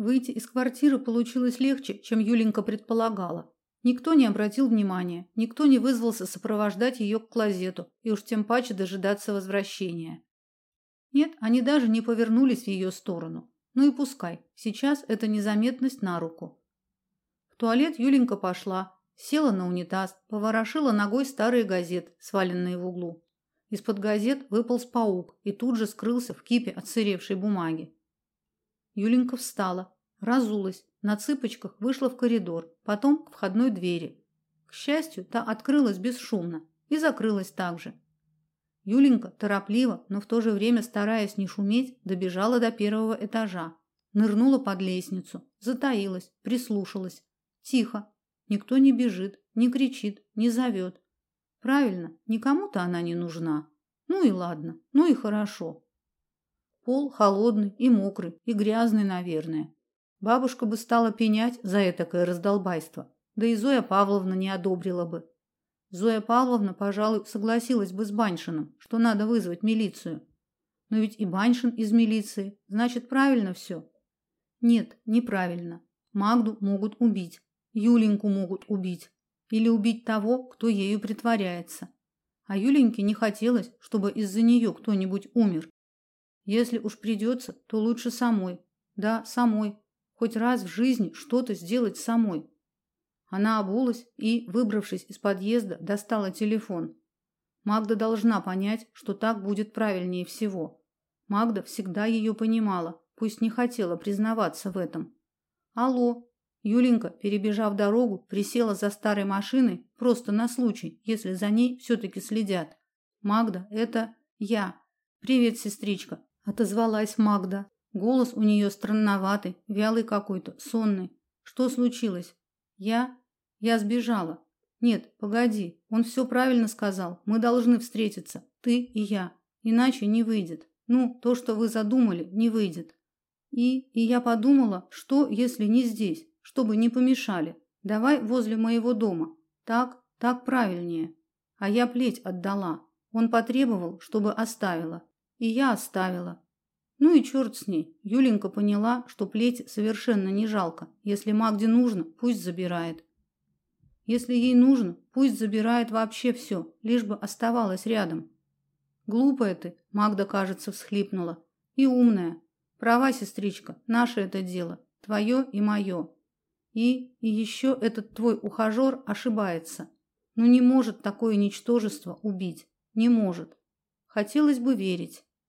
Выйти из квартиры получилось легче, чем Юленька предполагала. Никто не обратил внимания, никто не вызвался сопровождать ее к клозету и уж тем паче дожидаться возвращения. Нет, они даже не повернулись в ее сторону. Ну и пускай, сейчас это незаметность на руку. В туалет Юленька пошла, села на унитаз, поворошила ногой старые газеты, сваленные в углу. Из-под газет выполз паук и тут же скрылся в кипе отсыревшей бумаги. Юленька встала, разулась, на цыпочках вышла в коридор, потом к входной двери. К счастью, та открылась бесшумно и закрылась также. Юленька торопливо, но в то же время стараясь не шуметь, добежала до первого этажа, нырнула под лестницу, затаилась, прислушалась. Тихо. Никто не бежит, не кричит, не зовет. Правильно, никому-то она не нужна. Ну и ладно, ну и хорошо. Пол холодный и мокрый, и грязный, наверное. Бабушка бы стала пенять за этакое раздолбайство, да и Зоя Павловна не одобрила бы. Зоя Павловна, пожалуй, согласилась бы с Баншиным, что надо вызвать милицию. Но ведь и Баншин из милиции, значит, правильно все. Нет, неправильно. Магду могут убить, Юленьку могут убить или убить того, кто ею притворяется. А Юленьке не хотелось, чтобы из-за нее кто-нибудь умер. Если уж придется, то лучше самой. Да, самой, хоть раз в жизни что-то сделать самой. Она обулась и, выбравшись из подъезда, достала телефон. Магда должна понять, что так будет правильнее всего. Магда всегда ее понимала, пусть не хотела признаваться в этом. Алло. Юленька, перебежав дорогу, присела за старой машиной просто на случай, если за ней все таки следят. Магда, это я. Привет, сестричка, отозвалась Магда. Голос у нее странноватый, вялый какой-то, сонный. Что случилось? Я я сбежала. Нет, погоди. Он все правильно сказал. Мы должны встретиться, ты и я. Иначе не выйдет. Ну, то, что вы задумали, не выйдет. И и я подумала, что если не здесь, чтобы не помешали. Давай возле моего дома. Так, так правильнее. А я плеть отдала. Он потребовал, чтобы оставила. И я оставила. Ну и черт с ней. Юленька поняла, что плеть совершенно не жалко. Если Магде нужно, пусть забирает. Если ей нужно, пусть забирает вообще все, лишь бы оставалась рядом. Глупая ты, Магда, кажется, всхлипнула. И умная. Права, сестричка, наше это дело, твое и мое. И и еще этот твой ухажер ошибается. Ну не может такое ничтожество убить. Не может. Хотелось бы верить.